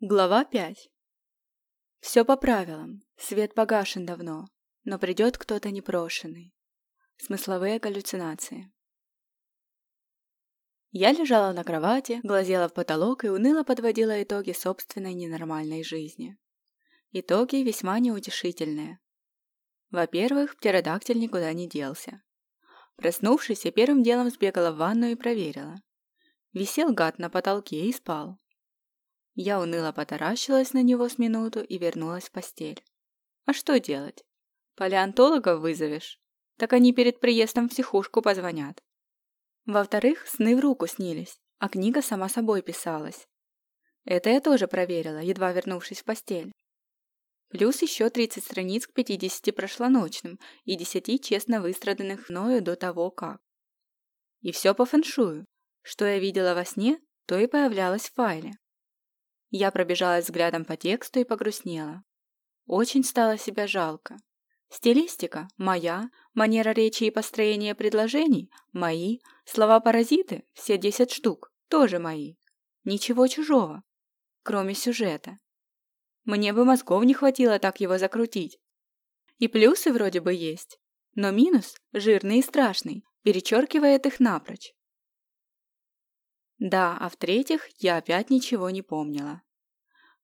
Глава 5 Все по правилам. Свет погашен давно, но придет кто-то непрошенный. Смысловые галлюцинации. Я лежала на кровати, глазела в потолок и уныло подводила итоги собственной ненормальной жизни. Итоги весьма неутешительные. Во-первых, птеродактиль никуда не делся. Проснувшись, я первым делом сбегала в ванную и проверила. Висел гад на потолке и спал. Я уныло потаращилась на него с минуту и вернулась в постель. А что делать? Палеонтологов вызовешь? Так они перед приездом в психушку позвонят. Во-вторых, сны в руку снились, а книга сама собой писалась. Это я тоже проверила, едва вернувшись в постель. Плюс еще 30 страниц к 50 прошлоночным и 10 честно выстраданных мною до того как. И все по фэншую. Что я видела во сне, то и появлялось в файле. Я пробежалась взглядом по тексту и погрустнела. Очень стало себя жалко. Стилистика – моя, манера речи и построение предложений – мои, слова-паразиты – все десять штук, тоже мои. Ничего чужого, кроме сюжета. Мне бы мозгов не хватило так его закрутить. И плюсы вроде бы есть, но минус, жирный и страшный, перечеркивает их напрочь. Да, а в-третьих, я опять ничего не помнила.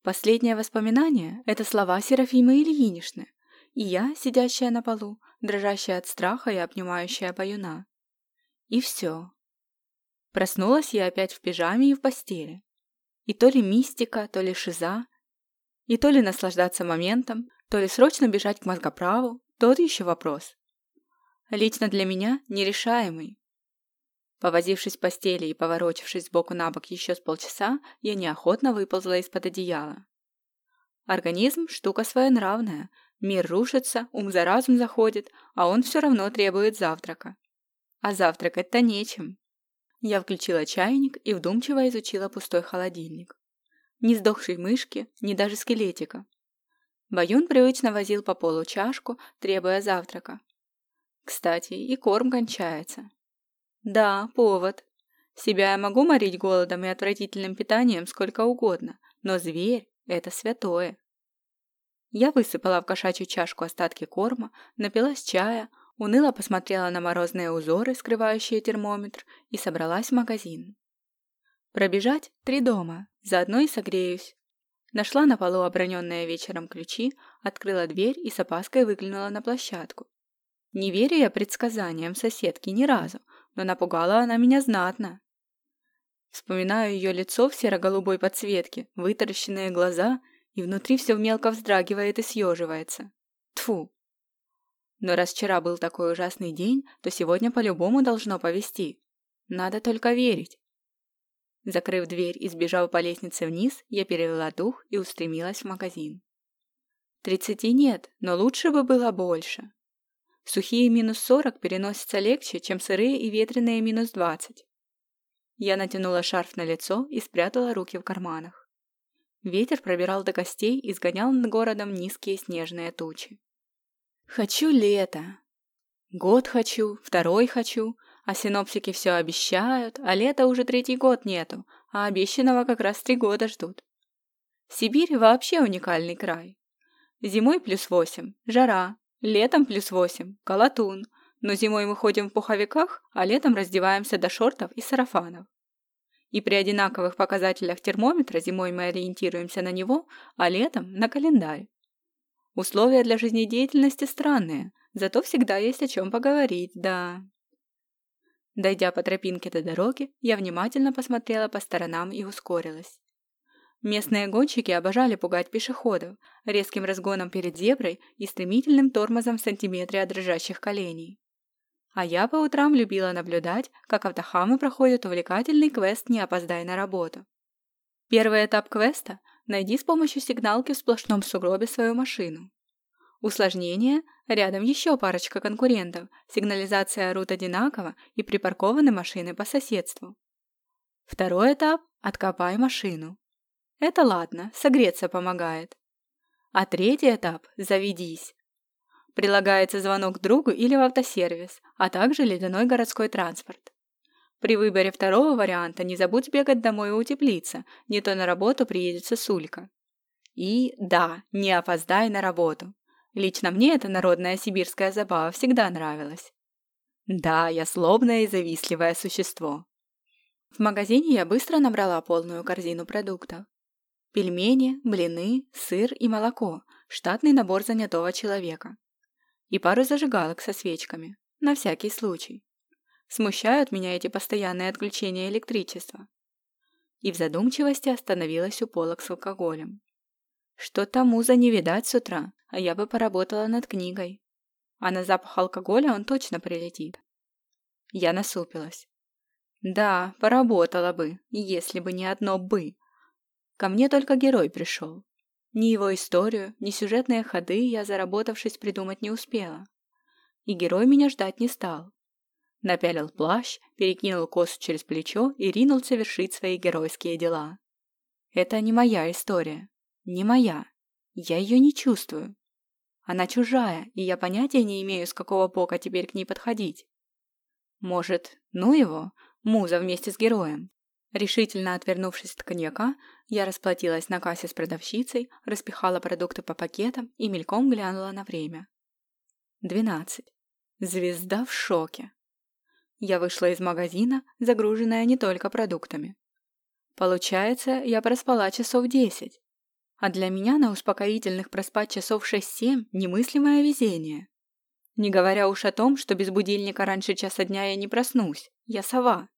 Последнее воспоминание – это слова Серафимы Ильиничны, и я, сидящая на полу, дрожащая от страха и обнимающая баюна. И все. Проснулась я опять в пижаме и в постели. И то ли мистика, то ли шиза, и то ли наслаждаться моментом, то ли срочно бежать к мозгоправу, тот еще вопрос. Лично для меня нерешаемый. Повозившись в постели и поворочившись сбоку на бок еще с полчаса, я неохотно выползла из-под одеяла. Организм – штука своенравная. Мир рушится, ум за разум заходит, а он все равно требует завтрака. А завтракать-то нечем. Я включила чайник и вдумчиво изучила пустой холодильник. Ни сдохшей мышки, ни даже скелетика. Баюн привычно возил по полу чашку, требуя завтрака. Кстати, и корм кончается. Да, повод. Себя я могу морить голодом и отвратительным питанием сколько угодно, но зверь – это святое. Я высыпала в кошачью чашку остатки корма, напилась чая, уныло посмотрела на морозные узоры, скрывающие термометр, и собралась в магазин. Пробежать три дома, заодно и согреюсь. Нашла на полу оброненные вечером ключи, открыла дверь и с опаской выглянула на площадку. Не верю я предсказаниям соседки ни разу, но напугала она меня знатно. Вспоминаю ее лицо в серо-голубой подсветке, вытаращенные глаза, и внутри все мелко вздрагивает и съеживается. Тфу. Но раз вчера был такой ужасный день, то сегодня по-любому должно повести. Надо только верить. Закрыв дверь и сбежав по лестнице вниз, я перевела дух и устремилась в магазин. Тридцати нет, но лучше бы было больше. Сухие минус 40 переносятся легче, чем сырые и ветреные минус 20. Я натянула шарф на лицо и спрятала руки в карманах. Ветер пробирал до костей и сгонял над городом низкие снежные тучи. Хочу лето. Год хочу, второй хочу, а синоптики все обещают, а лета уже третий год нету, а обещанного как раз три года ждут. Сибирь вообще уникальный край. Зимой плюс восемь, жара, Летом плюс восемь, колотун, но зимой мы ходим в пуховиках, а летом раздеваемся до шортов и сарафанов. И при одинаковых показателях термометра зимой мы ориентируемся на него, а летом – на календарь. Условия для жизнедеятельности странные, зато всегда есть о чем поговорить, да. Дойдя по тропинке до дороги, я внимательно посмотрела по сторонам и ускорилась. Местные гонщики обожали пугать пешеходов резким разгоном перед зеброй и стремительным тормозом в сантиметре от дрожащих коленей. А я по утрам любила наблюдать, как автохамы проходят увлекательный квест «Не опоздай на работу». Первый этап квеста – найди с помощью сигналки в сплошном сугробе свою машину. Усложнение – рядом еще парочка конкурентов, сигнализация орут одинаково и припаркованы машины по соседству. Второй этап – откопай машину. Это ладно, согреться помогает. А третий этап – заведись. Прилагается звонок другу или в автосервис, а также ледяной городской транспорт. При выборе второго варианта не забудь бегать домой и утеплиться, не то на работу приедет сосулька. И да, не опоздай на работу. Лично мне эта народная сибирская забава всегда нравилась. Да, я злобное и завистливое существо. В магазине я быстро набрала полную корзину продуктов. Пельмени, блины, сыр и молоко – штатный набор занятого человека. И пару зажигалок со свечками, на всякий случай. Смущают меня эти постоянные отключения электричества. И в задумчивости остановилась у полок с алкоголем. Что-то муза не видать с утра, а я бы поработала над книгой. А на запах алкоголя он точно прилетит. Я насупилась. Да, поработала бы, если бы не одно «бы». Ко мне только герой пришел. Ни его историю, ни сюжетные ходы я, заработавшись, придумать не успела. И герой меня ждать не стал. Напялил плащ, перекинул косу через плечо и ринулся вершить свои геройские дела. Это не моя история. Не моя. Я ее не чувствую. Она чужая, и я понятия не имею, с какого бока теперь к ней подходить. Может, ну его, муза вместе с героем. Решительно отвернувшись от коньяка, я расплатилась на кассе с продавщицей, распихала продукты по пакетам и мельком глянула на время. Двенадцать. Звезда в шоке. Я вышла из магазина, загруженная не только продуктами. Получается, я проспала часов десять. А для меня на успокоительных проспать часов 6-7 – немыслимое везение. Не говоря уж о том, что без будильника раньше часа дня я не проснусь. Я сова.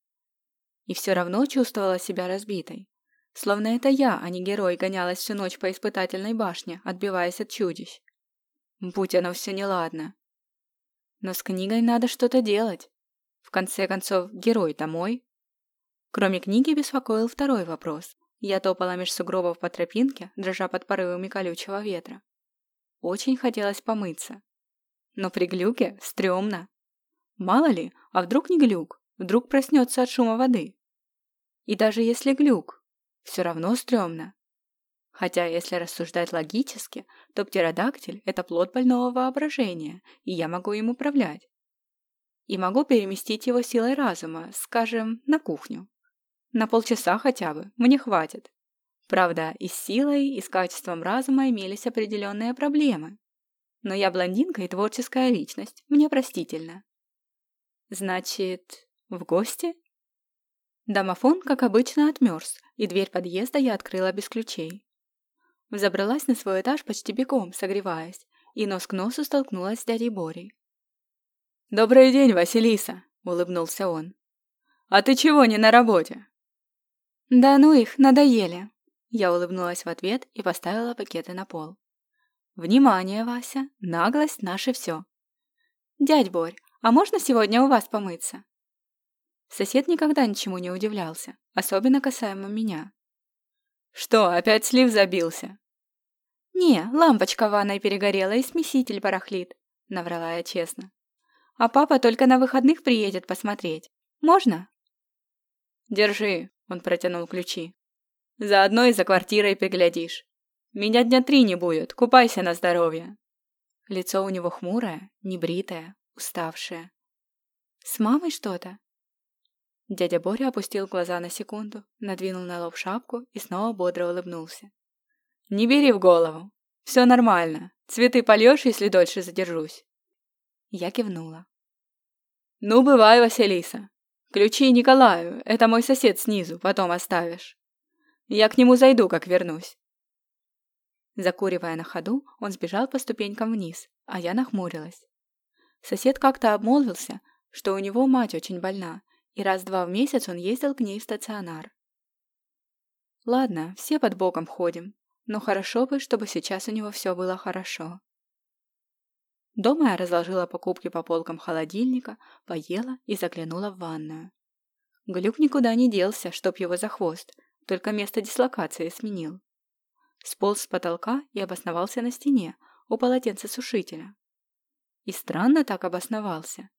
И все равно чувствовала себя разбитой. Словно это я, а не герой, гонялась всю ночь по испытательной башне, отбиваясь от чудищ. Будь оно все неладно. Но с книгой надо что-то делать. В конце концов, герой-то мой. Кроме книги беспокоил второй вопрос. Я топала меж сугробов по тропинке, дрожа под порывами колючего ветра. Очень хотелось помыться. Но при глюке стрёмно. Мало ли, а вдруг не глюк, вдруг проснется от шума воды. И даже если глюк, все равно стрёмно. Хотя, если рассуждать логически, то птеродактиль – это плод больного воображения, и я могу им управлять. И могу переместить его силой разума, скажем, на кухню. На полчаса хотя бы, мне хватит. Правда, и с силой, и с качеством разума имелись определенные проблемы. Но я блондинка и творческая личность, мне простительно. Значит, в гости? Домофон, как обычно, отмерз, и дверь подъезда я открыла без ключей. Взобралась на свой этаж почти бегом, согреваясь, и нос к носу столкнулась с дядей Борей. «Добрый день, Василиса!» — улыбнулся он. «А ты чего не на работе?» «Да ну их, надоели!» Я улыбнулась в ответ и поставила пакеты на пол. «Внимание, Вася! Наглость — наше все!» «Дядь Борь, а можно сегодня у вас помыться?» Сосед никогда ничему не удивлялся, особенно касаемо меня. «Что, опять слив забился?» «Не, лампочка в ванной перегорела и смеситель барахлит», — наврала я честно. «А папа только на выходных приедет посмотреть. Можно?» «Держи», он протянул ключи. «Заодно и за квартирой приглядишь. Меня дня три не будет, купайся на здоровье». Лицо у него хмурое, небритое, уставшее. «С мамой что-то?» Дядя Боря опустил глаза на секунду, надвинул на лоб шапку и снова бодро улыбнулся. «Не бери в голову. Все нормально. Цветы польешь, если дольше задержусь?» Я кивнула. «Ну, бывай, Василиса. Ключи Николаю, это мой сосед снизу, потом оставишь. Я к нему зайду, как вернусь. Закуривая на ходу, он сбежал по ступенькам вниз, а я нахмурилась. Сосед как-то обмолвился, что у него мать очень больна, и раз-два в месяц он ездил к ней в стационар. Ладно, все под боком ходим, но хорошо бы, чтобы сейчас у него все было хорошо. Дома я разложила покупки по полкам холодильника, поела и заглянула в ванную. Глюк никуда не делся, чтоб его за хвост, только место дислокации сменил. Сполз с потолка и обосновался на стене, у полотенцесушителя. И странно так обосновался.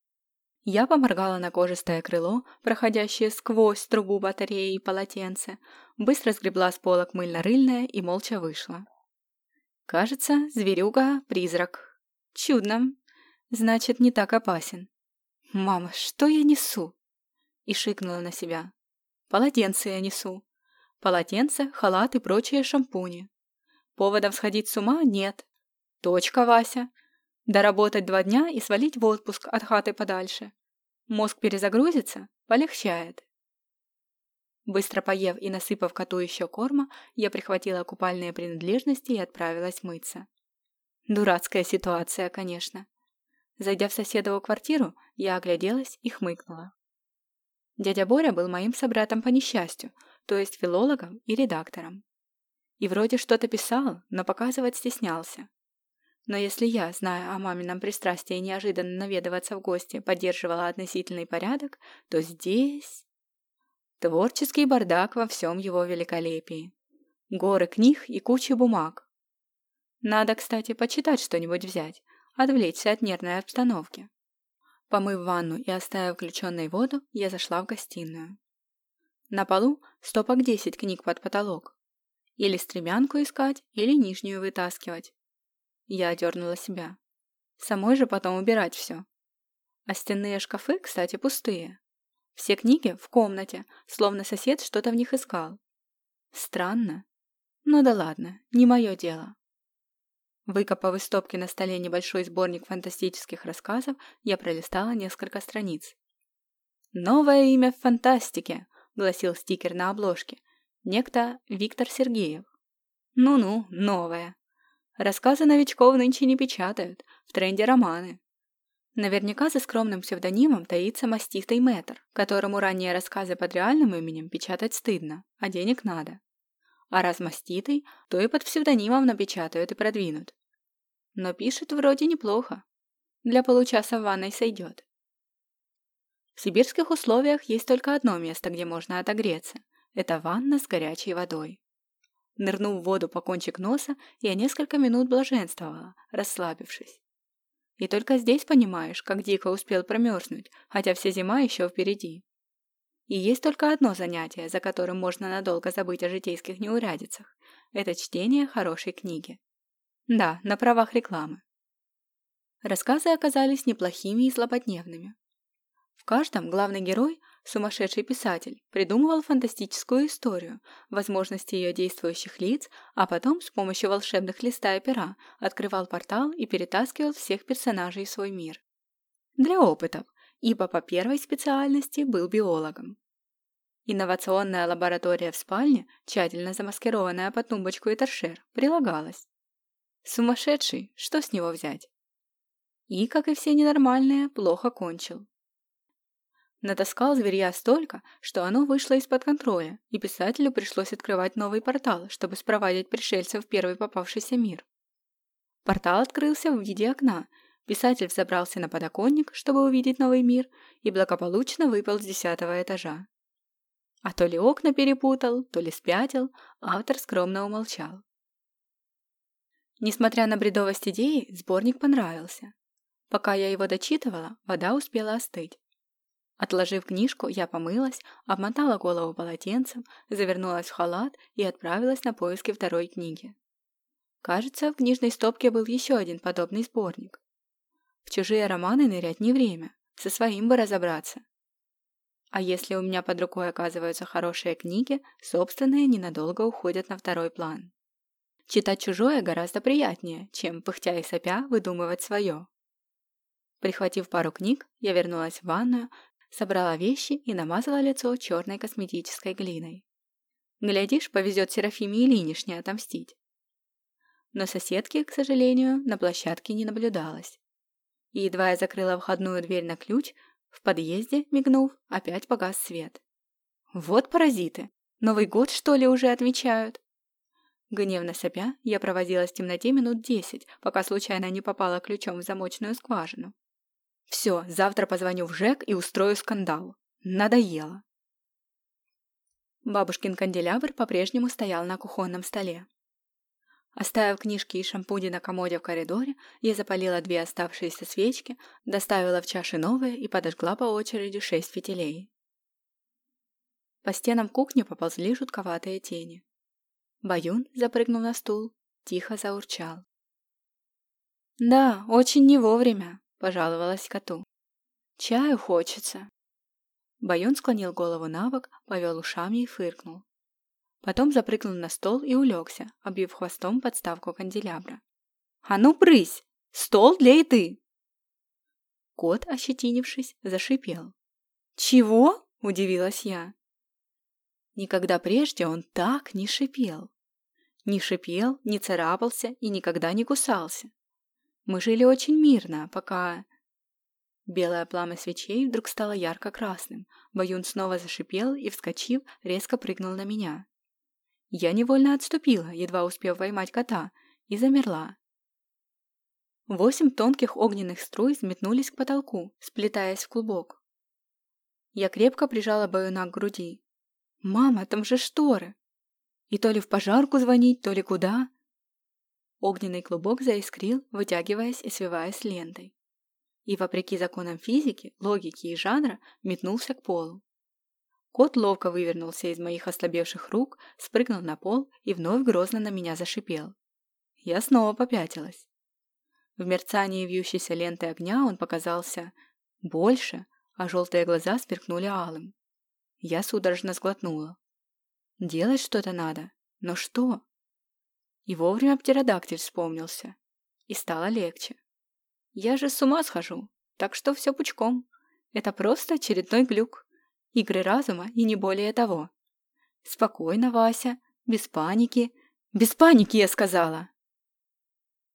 Я поморгала на кожистое крыло, проходящее сквозь трубу батареи и полотенце, быстро сгребла с полок мыльно-рыльное и молча вышла. Кажется, зверюга — призрак, Чудно. Значит, не так опасен. Мама, что я несу? и шикнула на себя. Полотенце я несу. Полотенце, халат и прочие шампуни. Поводов сходить с ума нет. Точка, Вася. Доработать два дня и свалить в отпуск от хаты подальше. Мозг перезагрузится, полегчает. Быстро поев и насыпав коту еще корма, я прихватила купальные принадлежности и отправилась мыться. Дурацкая ситуация, конечно. Зайдя в соседову квартиру, я огляделась и хмыкнула. Дядя Боря был моим собратом по несчастью, то есть филологом и редактором. И вроде что-то писал, но показывать стеснялся. Но если я, зная о мамином пристрастии неожиданно наведываться в гости, поддерживала относительный порядок, то здесь... Творческий бардак во всем его великолепии. Горы книг и куча бумаг. Надо, кстати, почитать что-нибудь взять, отвлечься от нервной обстановки. Помыв ванну и оставив включенной воду, я зашла в гостиную. На полу стопок десять книг под потолок. Или стремянку искать, или нижнюю вытаскивать. Я одернула себя. Самой же потом убирать все. А стенные шкафы, кстати, пустые. Все книги в комнате, словно сосед что-то в них искал. Странно. Ну да ладно, не мое дело. Выкопав из стопки на столе небольшой сборник фантастических рассказов, я пролистала несколько страниц. «Новое имя в фантастике», — гласил стикер на обложке. Некто Виктор Сергеев. Ну-ну, новое. Рассказы новичков нынче не печатают, в тренде романы. Наверняка за скромным псевдонимом таится маститый мэтр, которому ранние рассказы под реальным именем печатать стыдно, а денег надо. А раз маститый, то и под псевдонимом напечатают и продвинут. Но пишет вроде неплохо. Для получаса в ванной сойдет. В сибирских условиях есть только одно место, где можно отогреться. Это ванна с горячей водой. Нырнув в воду по кончик носа, я несколько минут блаженствовала, расслабившись. И только здесь понимаешь, как дико успел промерзнуть, хотя вся зима еще впереди. И есть только одно занятие, за которым можно надолго забыть о житейских неурядицах. Это чтение хорошей книги. Да, на правах рекламы. Рассказы оказались неплохими и злободневными. В каждом главный герой, сумасшедший писатель, придумывал фантастическую историю, возможности ее действующих лиц, а потом с помощью волшебных листа и пера открывал портал и перетаскивал всех персонажей в свой мир. Для опытов, ибо по первой специальности был биологом. Инновационная лаборатория в спальне, тщательно замаскированная под тумбочку и торшер, прилагалась. Сумасшедший, что с него взять? И, как и все ненормальные, плохо кончил. Натаскал зверья столько, что оно вышло из-под контроля, и писателю пришлось открывать новый портал, чтобы спровадить пришельцев в первый попавшийся мир. Портал открылся в виде окна, Писатель взобрался на подоконник, чтобы увидеть новый мир, и благополучно выпал с десятого этажа. А то ли окна перепутал, то ли спятил, автор скромно умолчал. Несмотря на бредовость идеи, сборник понравился. Пока я его дочитывала, вода успела остыть. Отложив книжку, я помылась, обмотала голову полотенцем, завернулась в халат и отправилась на поиски второй книги. Кажется, в книжной стопке был еще один подобный сборник. В чужие романы нырять не время, со своим бы разобраться. А если у меня под рукой оказываются хорошие книги, собственные ненадолго уходят на второй план. Читать чужое гораздо приятнее, чем, пыхтя и сопя, выдумывать свое. Прихватив пару книг, я вернулась в ванную, собрала вещи и намазала лицо черной косметической глиной. Глядишь, повезет Серафиме Ильинишне отомстить. Но соседки, к сожалению, на площадке не наблюдалось и едва я закрыла входную дверь на ключ, в подъезде, мигнув, опять погас свет. Вот паразиты! Новый год, что ли, уже отмечают? Гневно сопя, я провозилась в темноте минут десять, пока случайно не попала ключом в замочную скважину. Все, завтра позвоню в ЖЭК и устрою скандал. Надоело. Бабушкин канделябр по-прежнему стоял на кухонном столе. Оставив книжки и шампуни на комоде в коридоре, я запалила две оставшиеся свечки, доставила в чаши новые и подожгла по очереди шесть фитилей. По стенам кухни поползли жутковатые тени. Баюн, запрыгнув на стул, тихо заурчал. «Да, очень не вовремя», — пожаловалась коту. «Чаю хочется». Баюн склонил голову на бок, повел ушами и фыркнул. Потом запрыгнул на стол и улегся, обвив хвостом подставку канделябра. «А ну, брысь! Стол для еды!» Кот, ощетинившись, зашипел. «Чего?» – удивилась я. Никогда прежде он так не шипел. Не шипел, не царапался и никогда не кусался. Мы жили очень мирно, пока... Белое пламя свечей вдруг стало ярко-красным. Баюн снова зашипел и, вскочив, резко прыгнул на меня. Я невольно отступила, едва успев поймать кота, и замерла. Восемь тонких огненных струй взметнулись к потолку, сплетаясь в клубок. Я крепко прижала Баюна к груди. «Мама, там же шторы!» И то ли в пожарку звонить, то ли куда. Огненный клубок заискрил, вытягиваясь и свиваясь лентой. И, вопреки законам физики, логики и жанра, метнулся к полу. Кот ловко вывернулся из моих ослабевших рук, спрыгнул на пол и вновь грозно на меня зашипел. Я снова попятилась. В мерцании вьющейся ленты огня он показался больше, а желтые глаза сверкнули алым. Я судорожно сглотнула. Делать что-то надо. Но что? И вовремя птеродактиль вспомнился. И стало легче. Я же с ума схожу, так что все пучком. Это просто очередной глюк. Игры разума и не более того. Спокойно, Вася, без паники. Без паники, я сказала!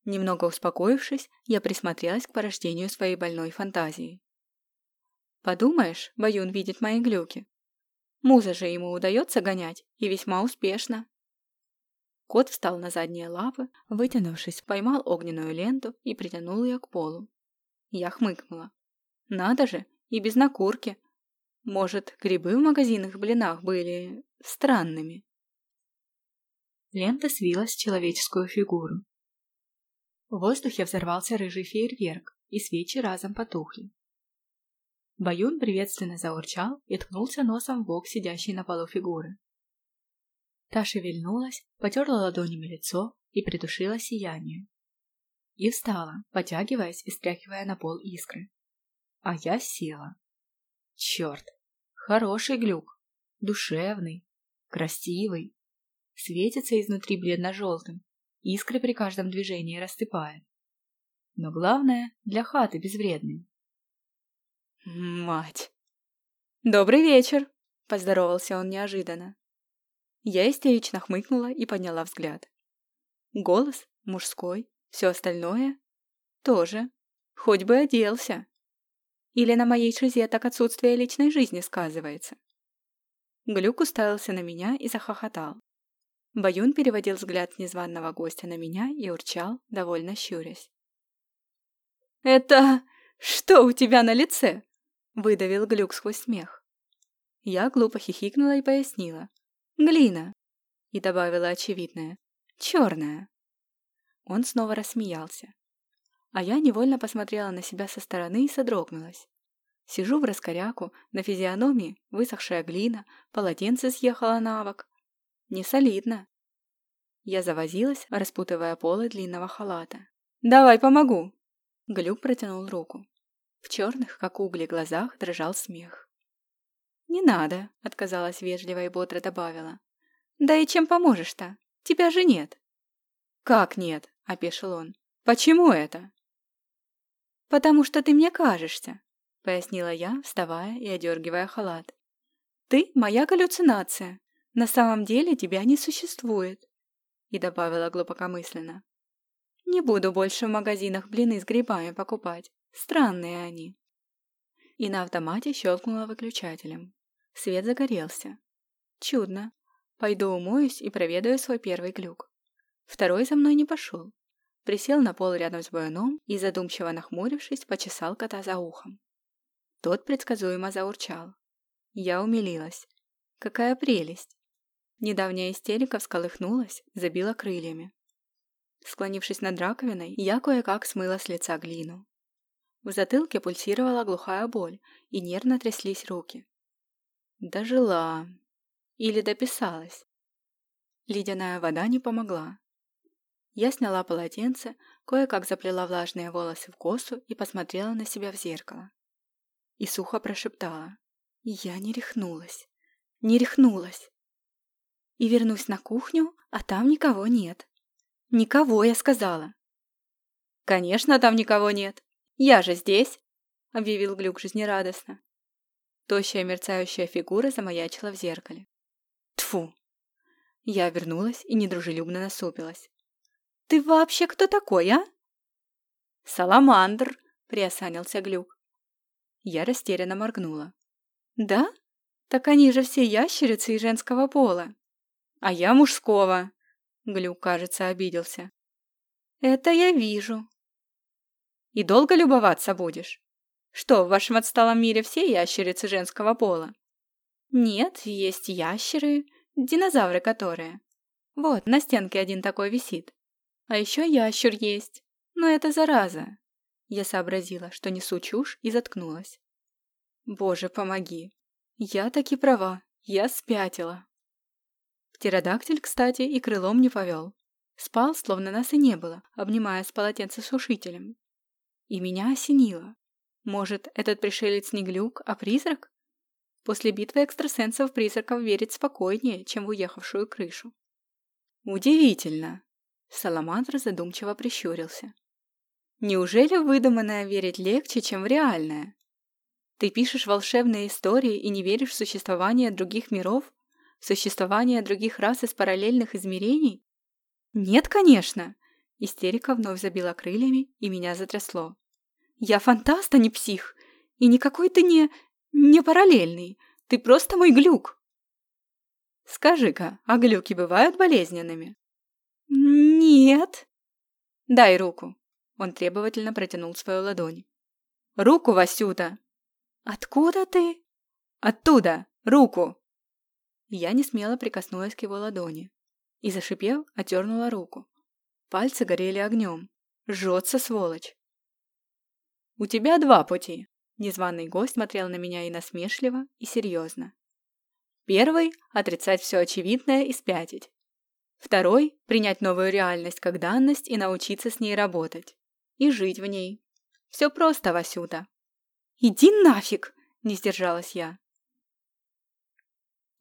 Немного успокоившись, я присмотрелась к порождению своей больной фантазии. Подумаешь, Баюн видит мои глюки. Муза же ему удается гонять, и весьма успешно. Кот встал на задние лапы, вытянувшись, поймал огненную ленту и притянул ее к полу. Я хмыкнула. Надо же, и без накурки. Может, грибы в магазинах блинах были странными. Лента свилась в человеческую фигуру. В воздухе взорвался рыжий фейерверк, и свечи разом потухли. Баюн приветственно заурчал и ткнулся носом в бок сидящей на полу фигуры. Та шевельнулась, потерла ладонями лицо и притушила сияние. И встала, потягиваясь и стряхивая на пол искры. А я села. Черт! Хороший глюк. Душевный. Красивый. Светится изнутри бледно-желтым. Искры при каждом движении рассыпает. Но главное, для хаты безвредный. Мать! Добрый вечер! Поздоровался он неожиданно. Я истерично хмыкнула и подняла взгляд. Голос мужской, все остальное тоже. Хоть бы оделся. Или на моей шизе так отсутствие личной жизни сказывается. Глюк уставился на меня и захохотал. Баюн переводил взгляд незваного гостя на меня и урчал, довольно щурясь. «Это что у тебя на лице?» Выдавил глюк сквозь смех. Я глупо хихикнула и пояснила. «Глина!» И добавила очевидное. «Черная!» Он снова рассмеялся. А я невольно посмотрела на себя со стороны и содрогнулась. Сижу в раскоряку, на физиономии высохшая глина, полотенце съехало на бок. Не солидно. Я завозилась, распутывая полы длинного халата. «Давай помогу!» Глюк протянул руку. В черных, как угли, глазах дрожал смех. «Не надо», — отказалась вежливо и бодро добавила. «Да и чем поможешь-то? Тебя же нет». «Как нет?» — опешил он. «Почему это?» «Потому что ты мне кажешься», — пояснила я, вставая и одергивая халат. «Ты моя галлюцинация. На самом деле тебя не существует», — и добавила глубокомысленно. «Не буду больше в магазинах блины с грибами покупать. Странные они. И на автомате щелкнула выключателем. Свет загорелся. Чудно. Пойду умоюсь и проведаю свой первый глюк. Второй за мной не пошел. Присел на пол рядом с Буяном и, задумчиво нахмурившись, почесал кота за ухом. Тот предсказуемо заурчал. Я умилилась. Какая прелесть! Недавняя истерика всколыхнулась, забила крыльями. Склонившись над раковиной, я кое-как смыла с лица глину. В затылке пульсировала глухая боль, и нервно тряслись руки. Дожила. Или дописалась. Ледяная вода не помогла. Я сняла полотенце, кое-как заплела влажные волосы в косу и посмотрела на себя в зеркало. И сухо прошептала. Я не рехнулась. Не рехнулась. И вернусь на кухню, а там никого нет. Никого, я сказала. Конечно, там никого нет. Я же здесь, объявил Глюк жизнерадостно. Тощая мерцающая фигура замаячила в зеркале. Тфу. Я вернулась и недружелюбно насупилась. «Ты вообще кто такой, а?» «Саламандр», — приосанился Глюк. Я растерянно моргнула. «Да? Так они же все ящерицы и женского пола. А я мужского», — Глюк, кажется, обиделся. «Это я вижу». «И долго любоваться будешь? Что, в вашем отсталом мире все ящерицы женского пола?» «Нет, есть ящеры, динозавры которые. Вот, на стенке один такой висит. А еще ящер есть. Но это зараза. Я сообразила, что несу чушь и заткнулась. Боже, помоги. Я таки права. Я спятила. Птеродактиль, кстати, и крылом не повел. Спал, словно нас и не было, обнимая с полотенцесушителем. И меня осенило. Может, этот пришелец не глюк, а призрак? После битвы экстрасенсов призраков верить спокойнее, чем в уехавшую крышу. Удивительно. Саламандр задумчиво прищурился. Неужели выдуманное верить легче, чем в реальное? Ты пишешь волшебные истории и не веришь в существование других миров? В существование других рас из параллельных измерений? Нет, конечно! Истерика вновь забила крыльями, и меня затрясло. Я фантаст, а не псих. И никакой ты не... не параллельный. Ты просто мой глюк. Скажи-ка, а глюки бывают болезненными? Нет. Дай руку. Он требовательно протянул свою ладонь. «Руку, Васюта!» «Откуда ты?» «Оттуда! Руку!» Я не смело прикоснулась к его ладони и, зашипев, оттернула руку. Пальцы горели огнем. Жжется, сволочь! «У тебя два пути!» Незваный гость смотрел на меня и насмешливо, и серьезно. Первый – отрицать все очевидное и спятить. Второй – принять новую реальность как данность и научиться с ней работать и жить в ней. Все просто, Васюта. Иди нафиг, не сдержалась я.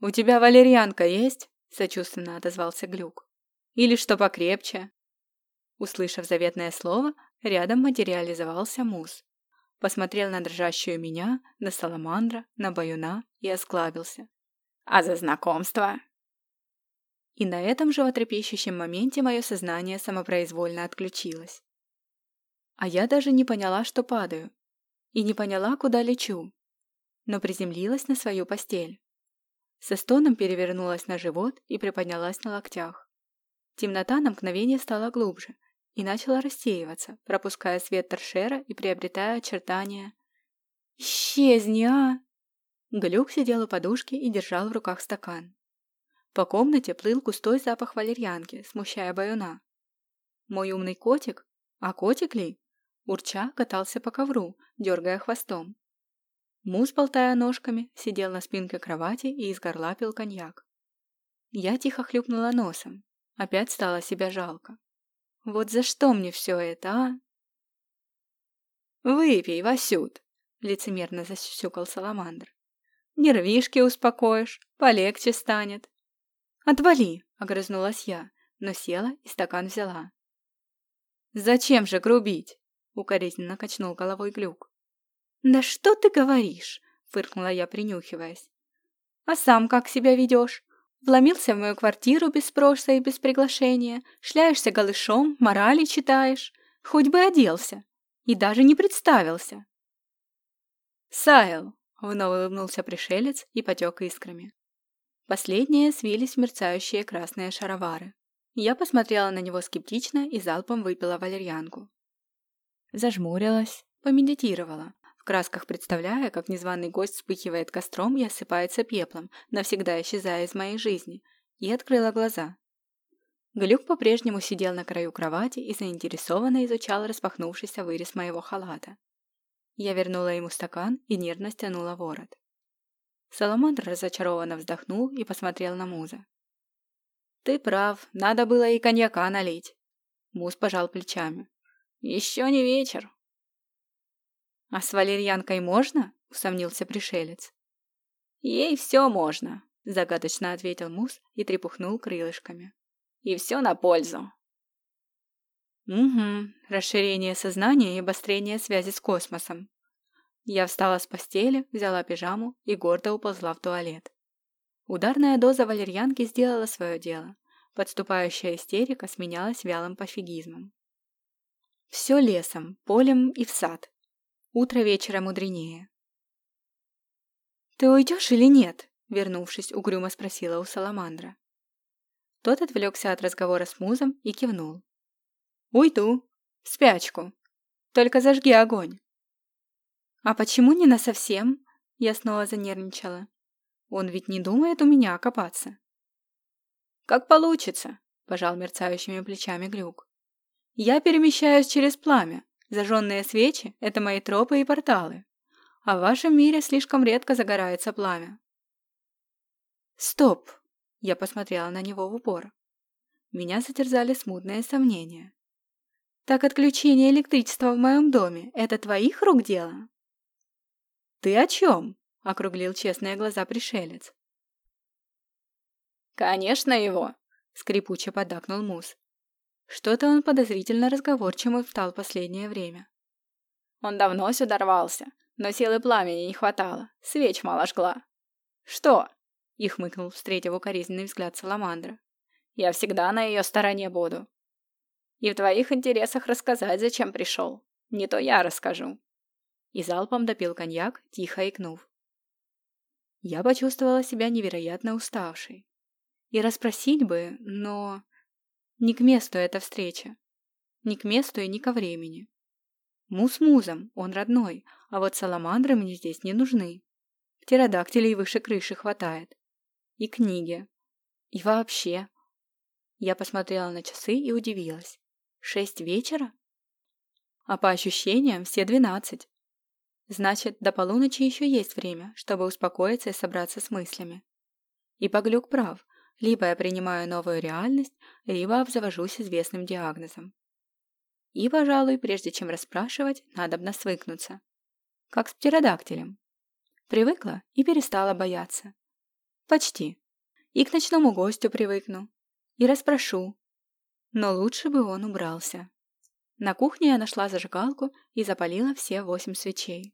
У тебя валерьянка есть? Сочувственно отозвался Глюк. Или что покрепче? Услышав заветное слово, рядом материализовался Мус. Посмотрел на дрожащую меня, на Саламандра, на Баюна и осклабился. «А за знакомство?» И на этом животрепещущем моменте мое сознание самопроизвольно отключилось. А я даже не поняла, что падаю. И не поняла, куда лечу. Но приземлилась на свою постель. Со стоном перевернулась на живот и приподнялась на локтях. Темнота на мгновение стала глубже и начала рассеиваться, пропуская свет торшера и приобретая очертания. «Исчезни, а!» Глюк сидел у подушки и держал в руках стакан. По комнате плыл густой запах валерьянки, смущая баюна. Мой умный котик, а котик ли, урча катался по ковру, дергая хвостом. Мус, болтая ножками, сидел на спинке кровати и изгорлапил коньяк. Я тихо хлюпнула носом. Опять стало себя жалко. Вот за что мне все это, а? «Выпей, Васют!» — лицемерно засюсюкал Саламандр. «Нервишки успокоишь, полегче станет». «Отвали!» — огрызнулась я, но села и стакан взяла. «Зачем же грубить?» Укоризненно качнул головой Глюк. «Да что ты говоришь?» — фыркнула я, принюхиваясь. «А сам как себя ведешь? Вломился в мою квартиру без спроса и без приглашения, шляешься голышом, морали читаешь, хоть бы оделся, и даже не представился». «Сайл!» — вновь улыбнулся пришелец и потек искрами. Последние свились мерцающие красные шаровары. Я посмотрела на него скептично и залпом выпила валерьянку. Зажмурилась, помедитировала, красках представляя, как незваный гость вспыхивает костром и осыпается пеплом, навсегда исчезая из моей жизни, и открыла глаза. Глюк по-прежнему сидел на краю кровати и заинтересованно изучал распахнувшийся вырез моего халата. Я вернула ему стакан и нервно стянула ворот. Саламандр разочарованно вздохнул и посмотрел на Муза. «Ты прав, надо было и коньяка налить». Муз пожал плечами. Еще не вечер. А с валерьянкой можно? Усомнился пришелец. Ей все можно, загадочно ответил Мус и трепухнул крылышками. И все на пользу. Угу, расширение сознания и обострение связи с космосом. Я встала с постели, взяла пижаму и гордо уползла в туалет. Ударная доза валерьянки сделала свое дело. Подступающая истерика сменялась вялым пофигизмом. Все лесом, полем и в сад. Утро вечера мудренее. «Ты уйдешь или нет?» Вернувшись, угрюмо спросила у Саламандра. Тот отвлекся от разговора с музом и кивнул. «Уйду. В спячку. Только зажги огонь». «А почему не насовсем?» Я снова занервничала. «Он ведь не думает у меня окопаться». «Как получится», – пожал мерцающими плечами Глюк. «Я перемещаюсь через пламя. Зажженные свечи – это мои тропы и порталы. А в вашем мире слишком редко загорается пламя. «Стоп!» – я посмотрела на него в упор. Меня затерзали смутные сомнения. «Так отключение электричества в моем доме – это твоих рук дело?» «Ты о чем?» – округлил честные глаза пришелец. «Конечно его!» – скрипуче подакнул Мус. Что-то он подозрительно разговорчивым стал последнее время. Он давно сюда рвался, но силы пламени не хватало, свеч мало жгла. «Что?» и хмыкнул, встретив укоризненный взгляд Саламандра. «Я всегда на ее стороне буду. И в твоих интересах рассказать, зачем пришел. Не то я расскажу». И залпом допил коньяк, тихо икнув. Я почувствовала себя невероятно уставшей. И расспросить бы, но... Не к месту эта встреча. Не к месту и не ко времени. Мус музом, он родной, а вот саламандры мне здесь не нужны. Птеродактилей выше крыши хватает и книги. И вообще. Я посмотрела на часы и удивилась. Шесть вечера? А по ощущениям все двенадцать. Значит, до полуночи еще есть время, чтобы успокоиться и собраться с мыслями. И Поглюк прав. Либо я принимаю новую реальность, либо обзавожусь известным диагнозом. И, пожалуй, прежде чем расспрашивать, надо бы свыкнуться. Как с птеродактилем. Привыкла и перестала бояться. Почти. И к ночному гостю привыкну. И расспрошу. Но лучше бы он убрался. На кухне я нашла зажигалку и запалила все восемь свечей.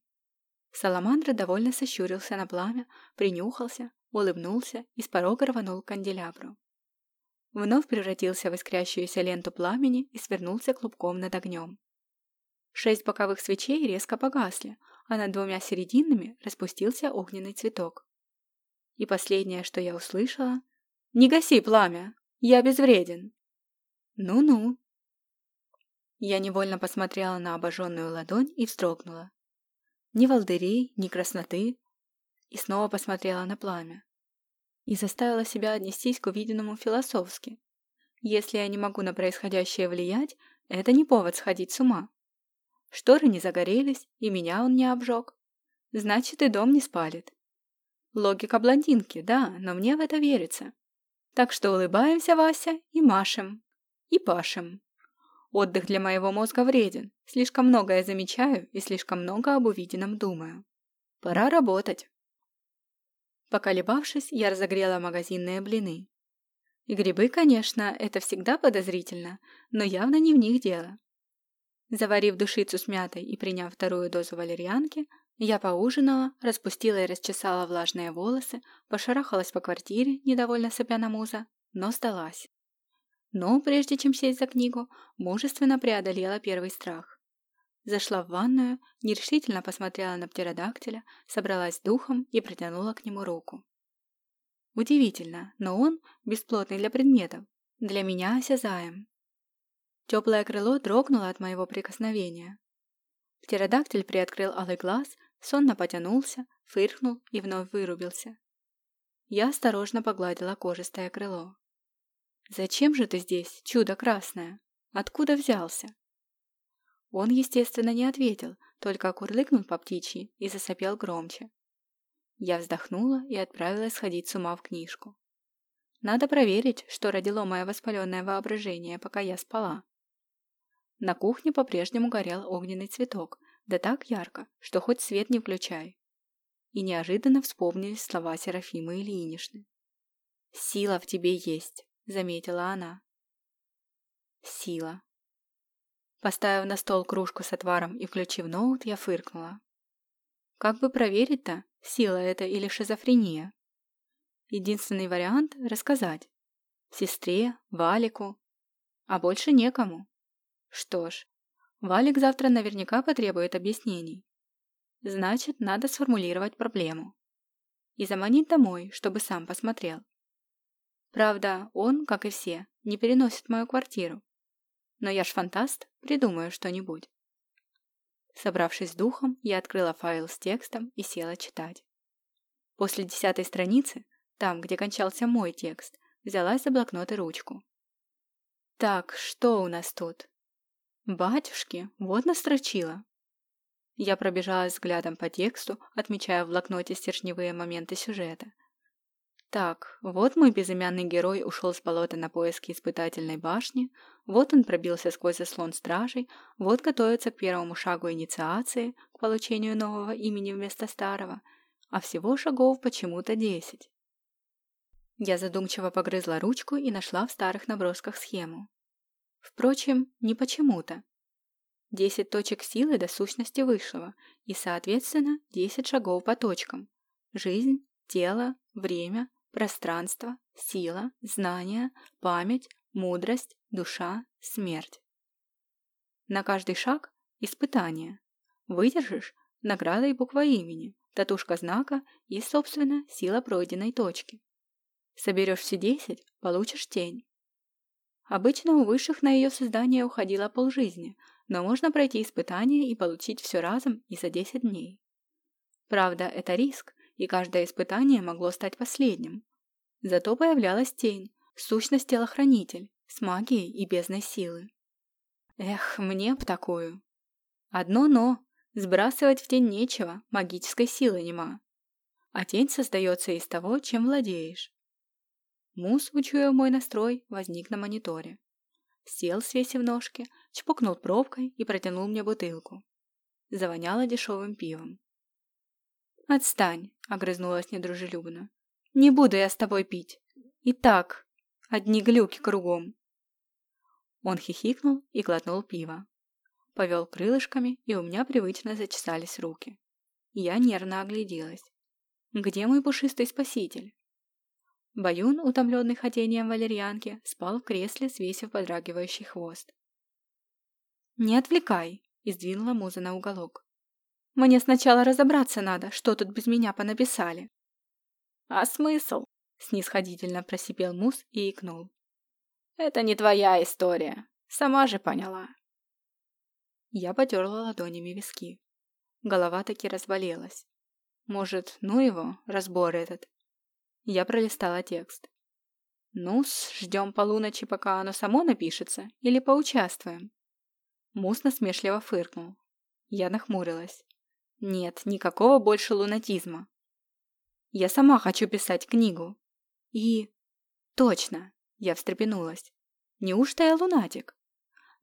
Саламандра довольно сощурился на пламя, принюхался, улыбнулся и с порога рванул к канделябру. Вновь превратился в искрящуюся ленту пламени и свернулся клубком над огнем. Шесть боковых свечей резко погасли, а над двумя серединными распустился огненный цветок. И последнее, что я услышала... «Не гаси пламя! Я безвреден!» «Ну-ну!» Я невольно посмотрела на обожженную ладонь и вздрогнула. Ни волдырей, ни красноты. И снова посмотрела на пламя. И заставила себя отнестись к увиденному философски. Если я не могу на происходящее влиять, это не повод сходить с ума. Шторы не загорелись, и меня он не обжег. Значит, и дом не спалит. Логика блондинки, да, но мне в это верится. Так что улыбаемся, Вася, и машем. И пашем. Отдых для моего мозга вреден. Слишком много я замечаю и слишком много об увиденном думаю. Пора работать. Поколебавшись, я разогрела магазинные блины. И грибы, конечно, это всегда подозрительно, но явно не в них дело. Заварив душицу с мятой и приняв вторую дозу валерьянки, я поужинала, распустила и расчесала влажные волосы, пошарахалась по квартире, недовольно сопя на муза, но сдалась. Но, прежде чем сесть за книгу, мужественно преодолела первый страх. Зашла в ванную, нерешительно посмотрела на птеродактиля, собралась духом и протянула к нему руку. Удивительно, но он, бесплотный для предметов, для меня осязаем. Теплое крыло дрогнуло от моего прикосновения. Птеродактиль приоткрыл алый глаз, сонно потянулся, фыркнул и вновь вырубился. Я осторожно погладила кожистое крыло. «Зачем же ты здесь, чудо красное? Откуда взялся?» Он, естественно, не ответил, только курлыкнул по птичьи и засопел громче. Я вздохнула и отправилась сходить с ума в книжку. Надо проверить, что родило мое воспаленное воображение, пока я спала. На кухне по-прежнему горел огненный цветок, да так ярко, что хоть свет не включай. и неожиданно вспомнились слова Серафимы Ильиничны. «Сила в тебе есть», — заметила она. Сила. Поставив на стол кружку с отваром и включив ноут, я фыркнула. Как бы проверить-то, сила это или шизофрения? Единственный вариант – рассказать. Сестре, Валику. А больше некому. Что ж, Валик завтра наверняка потребует объяснений. Значит, надо сформулировать проблему. И заманить домой, чтобы сам посмотрел. Правда, он, как и все, не переносит мою квартиру. Но я ж фантаст, придумаю что-нибудь. Собравшись духом, я открыла файл с текстом и села читать. После десятой страницы, там, где кончался мой текст, взялась за блокнот и ручку. Так, что у нас тут? Батюшки, вот настрочила. Я пробежалась взглядом по тексту, отмечая в блокноте стержневые моменты сюжета. Так, вот мой безымянный герой ушел с болота на поиски испытательной башни, вот он пробился сквозь заслон стражей, вот готовится к первому шагу инициации, к получению нового имени вместо старого, а всего шагов почему-то десять. Я задумчиво погрызла ручку и нашла в старых набросках схему. Впрочем, не почему-то. Десять точек силы до сущности высшего и, соответственно, десять шагов по точкам. Жизнь, тело, время, пространство, сила, знание, память, мудрость, душа, смерть. На каждый шаг – испытание. Выдержишь – награда и буква имени, татушка знака и, собственно, сила пройденной точки. Соберешь все десять – получишь тень. Обычно у высших на ее создание уходило полжизни, но можно пройти испытание и получить все разом и за 10 дней. Правда, это риск, и каждое испытание могло стать последним. Зато появлялась тень, сущность телохранитель, с магией и бездной силы. Эх, мне б такую. Одно «но» – сбрасывать в тень нечего, магической силы нема. А тень создается из того, чем владеешь. Мус, учуяв мой настрой, возник на мониторе. Сел, свесив ножки, чпокнул пробкой и протянул мне бутылку. Завоняло дешевым пивом. «Отстань!» — огрызнулась недружелюбно. «Не буду я с тобой пить. И так, одни глюки кругом». Он хихикнул и глотнул пиво. Повел крылышками, и у меня привычно зачесались руки. Я нервно огляделась. «Где мой пушистый спаситель?» Баюн, утомленный ходением валерьянки, спал в кресле, свесив подрагивающий хвост. «Не отвлекай!» – издвинула муза на уголок. Мне сначала разобраться надо, что тут без меня понаписали. А смысл? Снисходительно просипел Мус и икнул. Это не твоя история. Сама же поняла. Я потерла ладонями виски. Голова таки разболелась. Может, ну его, разбор этот. Я пролистала текст. ну ждем полуночи, пока оно само напишется, или поучаствуем? Мус насмешливо фыркнул. Я нахмурилась. Нет, никакого больше лунатизма. Я сама хочу писать книгу. И... Точно, я встрепенулась. Неужто я лунатик?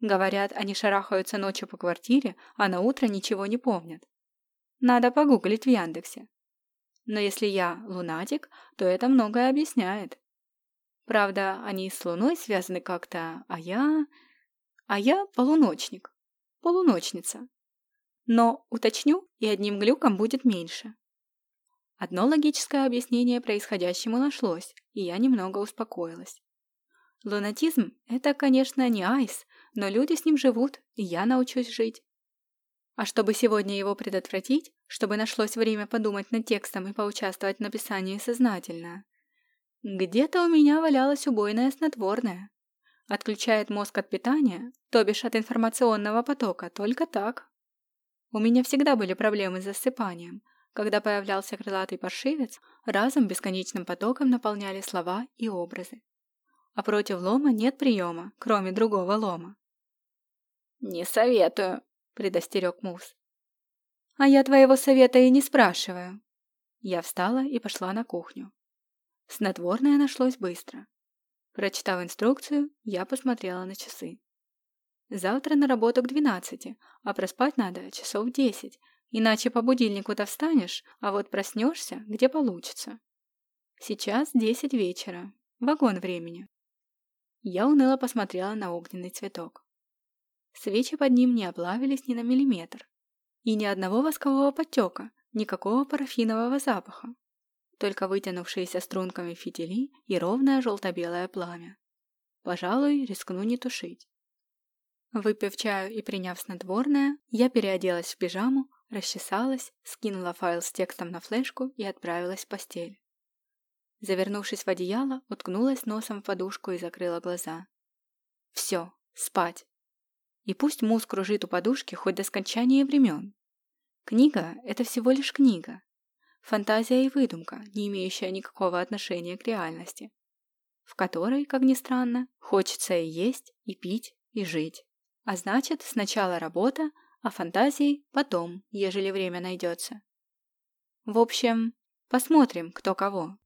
Говорят, они шарахаются ночью по квартире, а на утро ничего не помнят. Надо погуглить в Яндексе. Но если я лунатик, то это многое объясняет. Правда, они с Луной связаны как-то, а я... А я полуночник. Полуночница. Но уточню, и одним глюком будет меньше. Одно логическое объяснение происходящему нашлось, и я немного успокоилась. Лунатизм – это, конечно, не айс, но люди с ним живут, и я научусь жить. А чтобы сегодня его предотвратить, чтобы нашлось время подумать над текстом и поучаствовать в написании сознательно, где-то у меня валялось убойное снотворное. Отключает мозг от питания, то бишь от информационного потока, только так. У меня всегда были проблемы с засыпанием. Когда появлялся крылатый паршивец, разом бесконечным потоком наполняли слова и образы. А против лома нет приема, кроме другого лома. «Не советую», — предостерег Мус. «А я твоего совета и не спрашиваю». Я встала и пошла на кухню. Снотворное нашлось быстро. Прочитав инструкцию, я посмотрела на часы. Завтра на работу к двенадцати, а проспать надо часов десять, Иначе по будильнику-то встанешь, а вот проснешься, где получится. Сейчас десять вечера. Вагон времени. Я уныло посмотрела на огненный цветок. Свечи под ним не облавились ни на миллиметр. И ни одного воскового подтека, никакого парафинового запаха. Только вытянувшиеся струнками фитили и ровное желто-белое пламя. Пожалуй, рискну не тушить. Выпив чаю и приняв снотворное, я переоделась в пижаму, расчесалась, скинула файл с текстом на флешку и отправилась в постель. Завернувшись в одеяло, уткнулась носом в подушку и закрыла глаза. Все, спать. И пусть мозг кружит у подушки хоть до скончания времен. Книга — это всего лишь книга. Фантазия и выдумка, не имеющая никакого отношения к реальности. В которой, как ни странно, хочется и есть, и пить, и жить. А значит, сначала работа, а фантазии потом, ежели время найдется. В общем, посмотрим, кто кого.